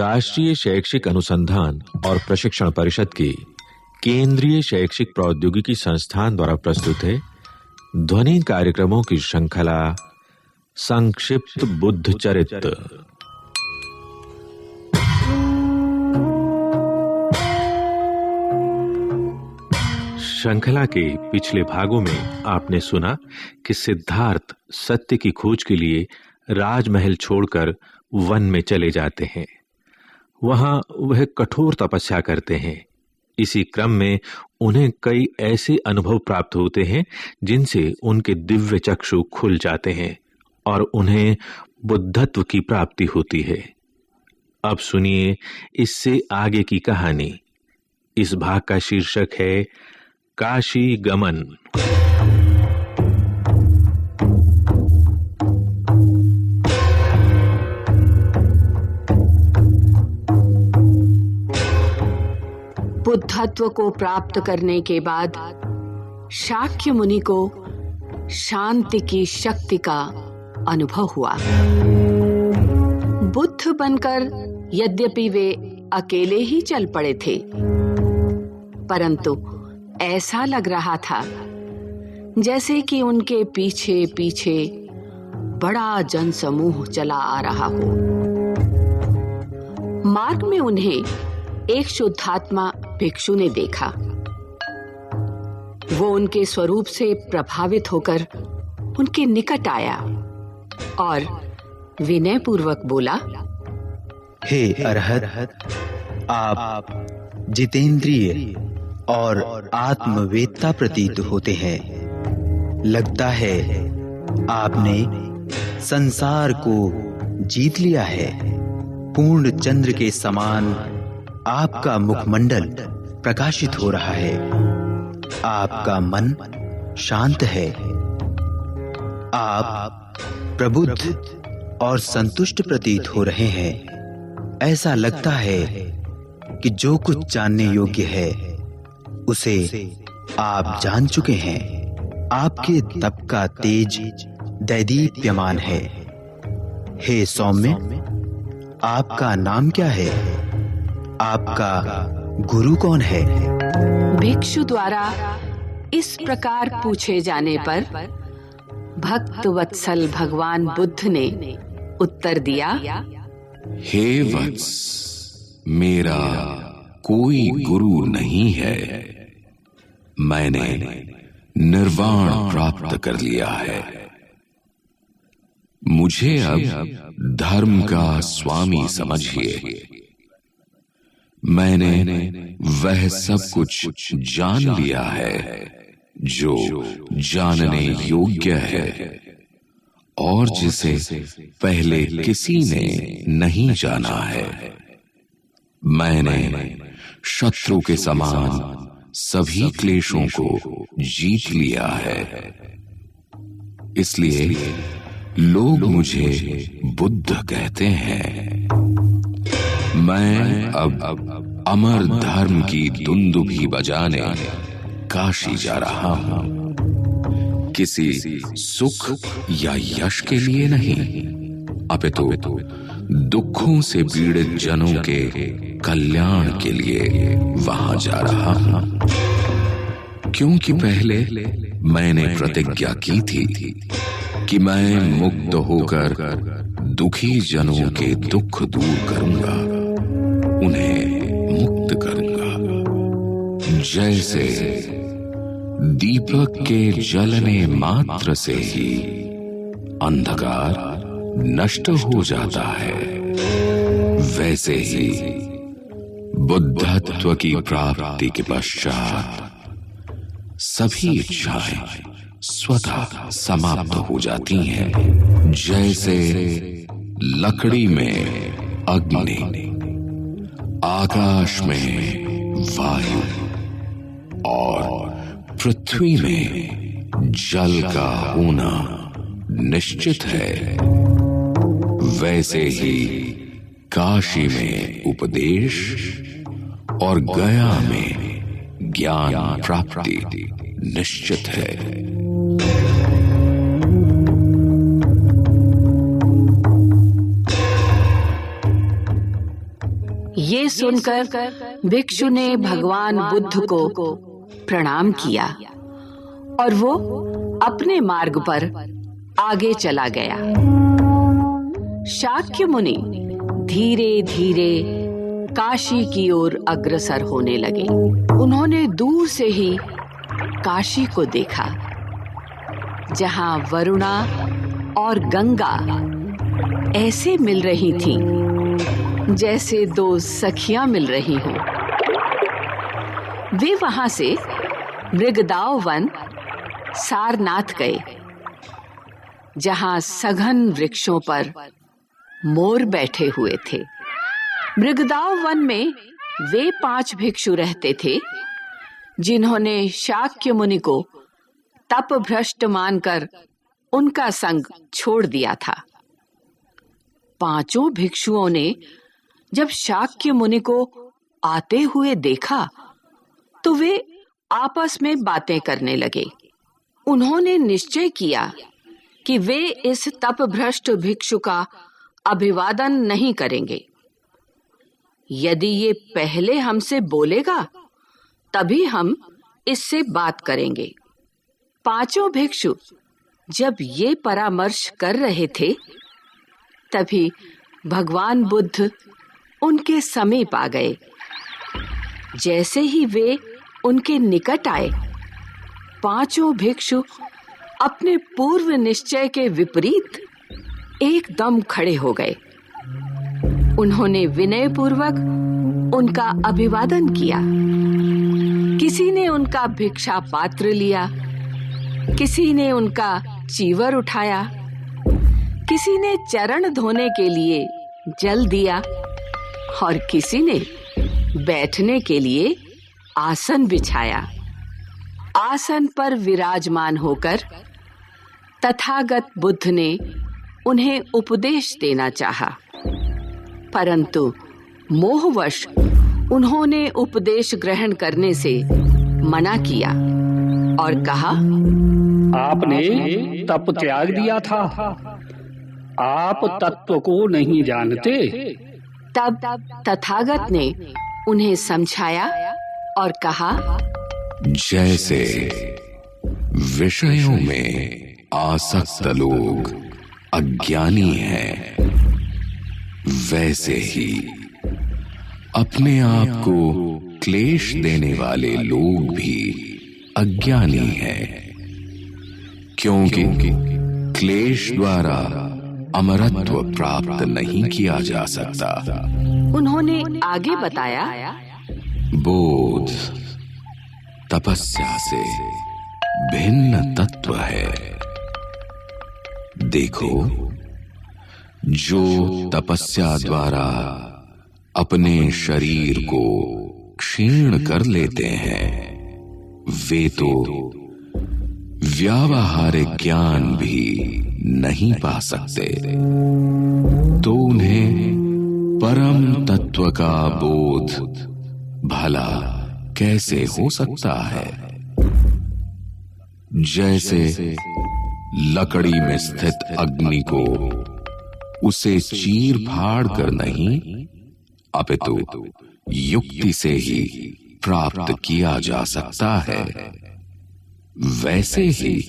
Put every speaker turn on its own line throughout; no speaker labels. राष्ट्रीय शैक्षिक अनुसंधान और प्रशिक्षण परिषद की केंद्रीय शैक्षिक प्रौद्योगिकी संस्थान द्वारा प्रस्तुत है ध्वनि कार्यक्रमों की श्रृंखला संक्षिप्त बुद्ध चरित्र श्रृंखला के पिछले भागों में आपने सुना कि सिद्धार्थ सत्य की खोज के लिए राजमहल छोड़कर वन में चले जाते हैं वहां वह कठोर तपस्या करते हैं इसी क्रम में उन्हें कई ऐसे अनुभव प्राप्त होते हैं जिनसे उनके दिव्य चक्षु खुल जाते हैं और उन्हें बुद्धत्व की प्राप्ति होती है अब सुनिए इससे आगे की कहानी इस भाग का शीर्षक है काशी गमन
बुद्धत्व को प्राप्त करने के बाद शाक्य मुनि को शांति की शक्ति का अनुभव हुआ बुद्ध बनकर यद्यपि वे अकेले ही चल पड़े थे परंतु ऐसा लग रहा था जैसे कि उनके पीछे पीछे बड़ा जनसमूह चला आ रहा हो मार्ग में उन्हें एक शुद्धात्मा भिक्षु ने देखा वो उनके स्वरूप से प्रभावित होकर उनके निकट आया और विनय पूर्वक बोला
हे अरहत आप जितेंद्रिय और आत्मवेदता प्रतीत होते हैं लगता है आपने संसार को जीत लिया है पूर्ण चंद्र के समान आपका मुखमंडल प्रकाशित हो रहा है आपका मन शांत है आप प्रबुद्ध और संतुष्ट प्रतीत हो रहे हैं ऐसा लगता है कि जो कुछ जानने योग्य है उसे आप जान चुके हैं आपके तप का तेज दैदीप्यमान है हे सौम्य आपका नाम क्या है आपका गुरु कौन है
भिक्षु द्वारा इस प्रकार पूछे जाने पर भक्त वत्सल भगवान बुद्ध ने उत्तर दिया
हे वत्स मेरा कोई गुरु नहीं है मैंने निर्वाण प्राप्त कर लिया है मुझे अब धर्म का स्वामी समझिए मैंने वह सब कुछ जान लिया है जो जानने योग्य है और जिसे पहले किसी ने नहीं जाना है मैंने शत्रु के समान सभी क्लेशों को जीत लिया है इसलिए लोग मुझे बुद्ध कहते हैं मैं अब अब अमर धर्म की धुंद भी बजाने काशी जा रहा हूँ किसी सुख या यश के लिए नहीं अपितु तो दुखों से पीड़ित जनों के कल्याण के लिए वहां जा रहा हूं क्योंकि पहले मैंने प्रतिज्ञा की थी कि मैं मुक्त होकर दुखी जनों के दुख दूर करूंगा उन्हें मुक्त करूंगा जैसे दीपक के जलने मात्र से ही अंधकार नष्ट हो जाता है वैसे ही बुद्धत्व की प्राप्ति के पश्चात सभी इच्छाएं स्वतः समाप्त हो जाती हैं जैसे लकड़ी में अग्नि आकाश में वायु और पृथ्वी में जल का होना निश्चित है वैसे ही काशी में उपदेश और गया में ज्ञान प्राप्ति निश्चित है
ये सुनकर भिक्षु ने भगवान बुद्ध को प्रणाम किया और वो अपने मार्ग पर आगे चला गया शाक्य मुनि धीरे धीरे काशी की ओर अग्रसर होने लगे उन्होंने दूर से ही काशी को देखा जहां वरुणा और गंगा ऐसे मिल रही थीं। जैसे दो सखियां मिल रही हों वे वहां से मृगदाव वन सारनाथ गए जहां सघन वृक्षों पर मोर बैठे हुए थे मृगदाव वन में वे पांच भिक्षु रहते थे जिन्होंने शाक्य मुनि को तप भ्रष्ट मानकर उनका संग छोड़ दिया था पांचों भिक्षुओं ने जब शाक्य मुनि को आते हुए देखा तो वे आपस में बातें करने लगे उन्होंने निश्चय किया कि वे इस तप भ्रष्ट भिक्षु का अभिवादन नहीं करेंगे यदि ये पहले हमसे बोलेगा तभी हम इससे बात करेंगे पांचों भिक्षु जब ये परामर्श कर रहे थे तभी भगवान बुद्ध उनके समीप आ गए जैसे ही वे उनके निकट आए पांचों भिक्षु अपने पूर्व निश्चय के विपरीत एकदम खड़े हो गए उन्होंने विनय पूर्वक उनका अभिवादन किया किसी ने उनका भिक्षा पात्र लिया किसी ने उनका चीवर उठाया किसी ने चरण धोने के लिए जल दिया और किसी ने बैठने के लिए आसन बिछाया आसन पर विराजमान होकर तथागत बुद्ध ने उन्हें उपदेश देना चाहा परंतु मोहवश उन्होंने उपदेश ग्रहण करने से मना किया और कहा आपने तप त्याग दिया था आप तत्व को नहीं जानते तब तथागत ने उन्हें समझाया और कहा
जैसे विषयों में आसक्त लोग अज्ञानी हैं वैसे ही अपने आप को क्लेश देने वाले लोग भी अज्ञानी हैं क्योंकि क्लेश द्वारा अमरत्व प्राप्त नहीं किया जा सकता
उन्होंने आगे बताया
बोध तपस्या से भिन्न तत्व है देखो जो तपस्या द्वारा अपने शरीर को क्षीण कर लेते हैं वे तो व्यावहारिक ज्ञान भी नहीं पा सकते तो उन्हें परम तत्व का बोध भला कैसे हो सकता है जैसे लकड़ी में स्थित अग्नि को उसे चीर फाड़ कर नहीं अपितु युक्ति से ही प्राप्त किया जा सकता है वैसे ही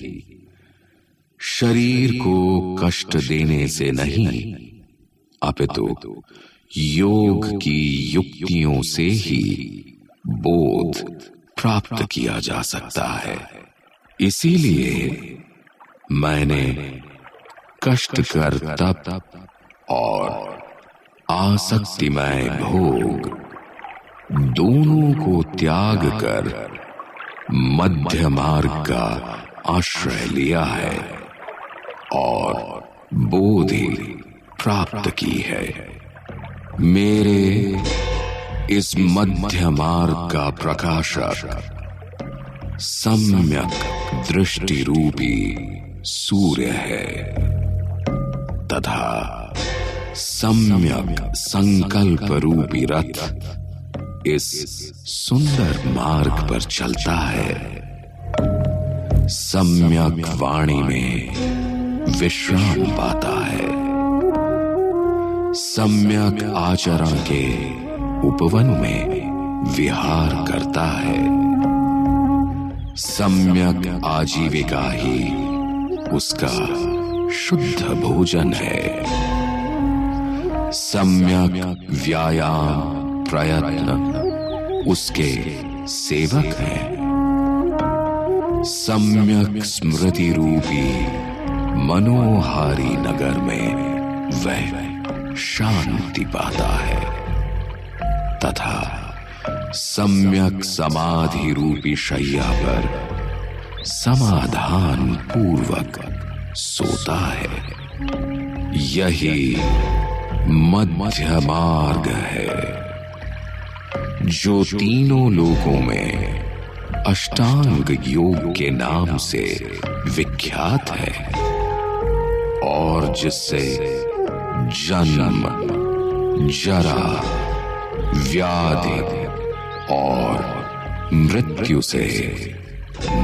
शरीर को कष्ट देने से नहीं अपितु तो योग की युक्तियों से ही बोध प्राप्त किया जा सकता है इसीलिए मैंने कष्ट कर तप और आसक्तिमय भोग दोनों को त्याग कर मध्य मार्ग का आश्रय लिया है और बोधि प्राप्त की है मेरे इस मध्य मार्ग का प्रकाशक सम्यक दृष्टि रूपी सूर्य है तथा सम्यक संकल्प रूपी रथ इस सुंदर मार्ग पर चलता है सम्यक वाणी में विश्राम पाता है सम्यक आचरण के उपवन में विहार करता है सम्यक आजीविका ही उसका शुद्ध भोजन है सम्यक व्यायाम प्रयत्न उसके सेवक हैं सम्यक स्मृति रूपी मनोहारी नगर में वह शांति पाता है तथा सम्यक समाधि रूपी शैया पर समाधान पूर्वक सोता है यही मध्य मार्ग है जो तीनों लोगों में अष्टांग योग के नाम से विख्यात है और जिससे जन्म जरा व्याधि और मृत्यु से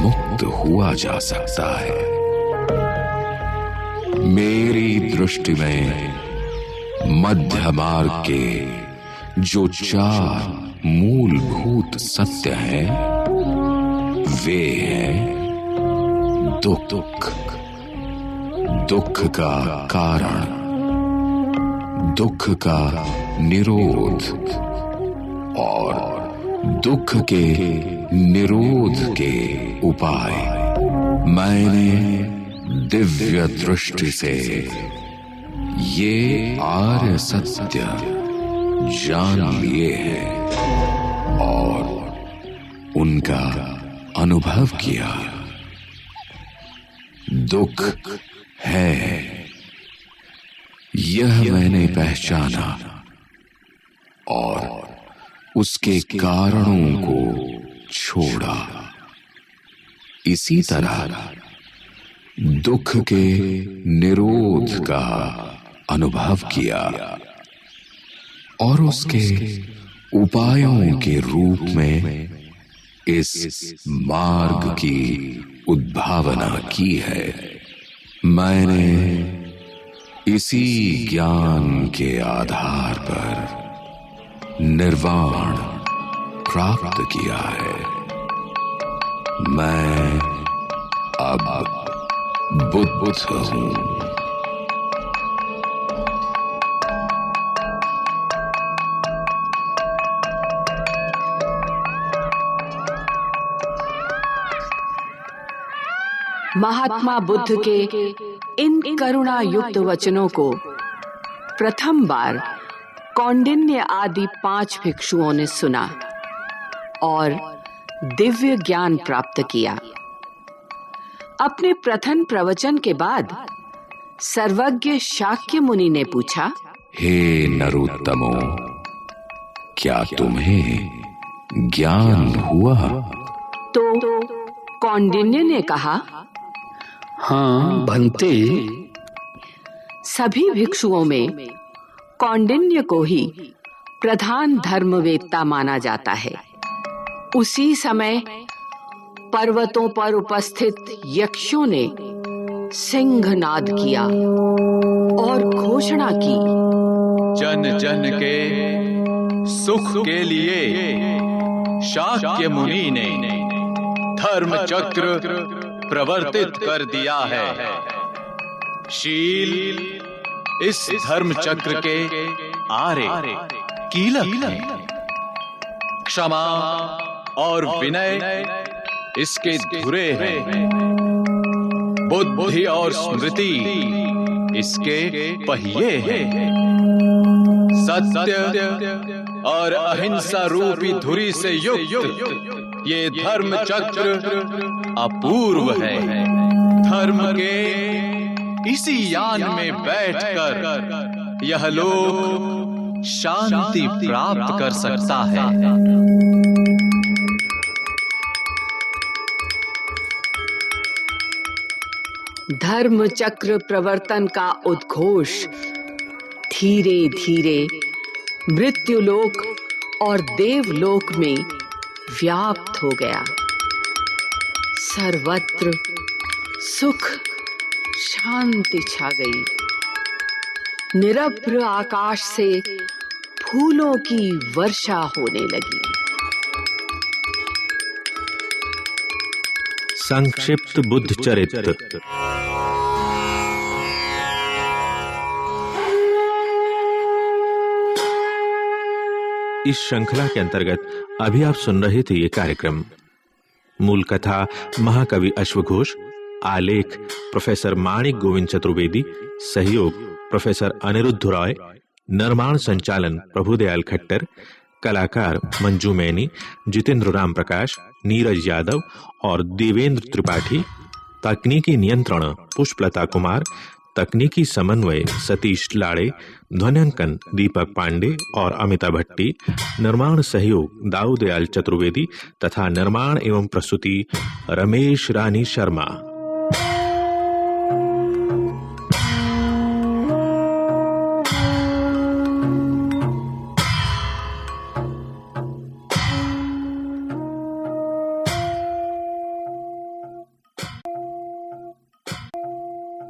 मुक्त हुआ जा सकता है मेरी दृष्टि में मध्य मार्ग के जो चार मूलभूत सत्य है वे है दुख दुख दुख का कारण दुख का निरोध और दुख के निरोध के उपाय मैंने दिव्य दृष्टि से ये आर्य सत्य जान लिए हैं और उनका अनुभव किया दुख है यह मैंने पहचाना और उसके कारणों को छोड़ा इसी तरह दुख के निरोध का अनुभव किया और उसके उपायों के रूप में इस मार्ग की उद्भावना की है मैंने इसी ज्ञान के आधार पर निर्वाण प्राप्त किया है मैं अब बुद्ध हूं
महात्मा बुद्ध के इन करुणा युक्त वचनों को प्रथम बार कौंडिन्य आदि पांच भिक्षुओं ने सुना और दिव्य ज्ञान प्राप्त किया अपने प्रथम प्रवचन के बाद सर्वज्ञ शाक्य मुनि ने पूछा
हे नरोत्तमो क्या तुम्हें ज्ञान हुआ
तो कौंडिन्य ने कहा हाँ भंते सभी भिक्षुओं में कौंडिन्य को ही प्रधान धर्मवेत्ता माना जाता है उसी समय पर्वतों पर उपस्थित यक्षों ने सिंहनाद किया और घोषणा की
जन जन के सुख के लिए शाक्य मुनि ने धर्म चक्र प्रवर्तित कर दिया है शील इस धर्म चक्र के आरे कीलक
क्षमा और विनय इसके धुरे हैं बुद्धि और स्मृति इसके पहिए हैं सत्य और अहिंसा रूपी धुरी से युक्त ये धर्म चक्र अपूर्व है
धर्म के इसी यान में बैठकर यह लोग शांति प्राप्त कर सकता है
धर्म चक्र प्रवर्तन का उद्घोष धीरे धीरे मृत्युलोक और देवलोक में व्याप्त हो गया सर्वत्र सुख शांति छा गई निरभ्र आकाश से फूलों की वर्षा होने लगी
संक्षिप्त बुद्ध चरित्र इस श्रृंखला के अंतर्गत अभी आप सुन रहे थे ये कार्यक्रम मूल कथा महाकवि अश्वघोष आलेख प्रोफेसर माणिक गोविंद चतुर्वेदी सहयोग प्रोफेसर अनिरुद्ध रॉय निर्माण संचालन प्रभुदयाल खट्टर कलाकार मंजू मैनी जितेंद्र राम प्रकाश नीरज यादव और देवेंद्र त्रिपाठी तकनीकी नियंत्रण पुष्पलता कुमार तकनीकी समन्वय सतीश लाड़े ध्वनियांकन दीपक पांडे और अमिता भट्टी निर्माण सहयोग दाऊदयाल चतुर्वेदी तथा निर्माण एवं प्रस्तुति रमेश रानी शर्मा